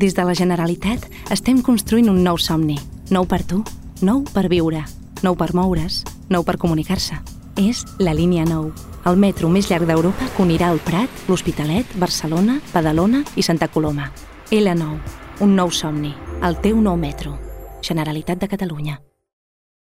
Des de la Generalitat estem construint un nou somni. Nou per tu, nou per viure, nou per moure's, nou per comunicar-se. És la línia 9, el metro més llarg d'Europa que unirà el Prat, l'Hospitalet, Barcelona, Badalona i Santa Coloma. L9, un nou somni, el teu nou metro. Generalitat de Catalunya.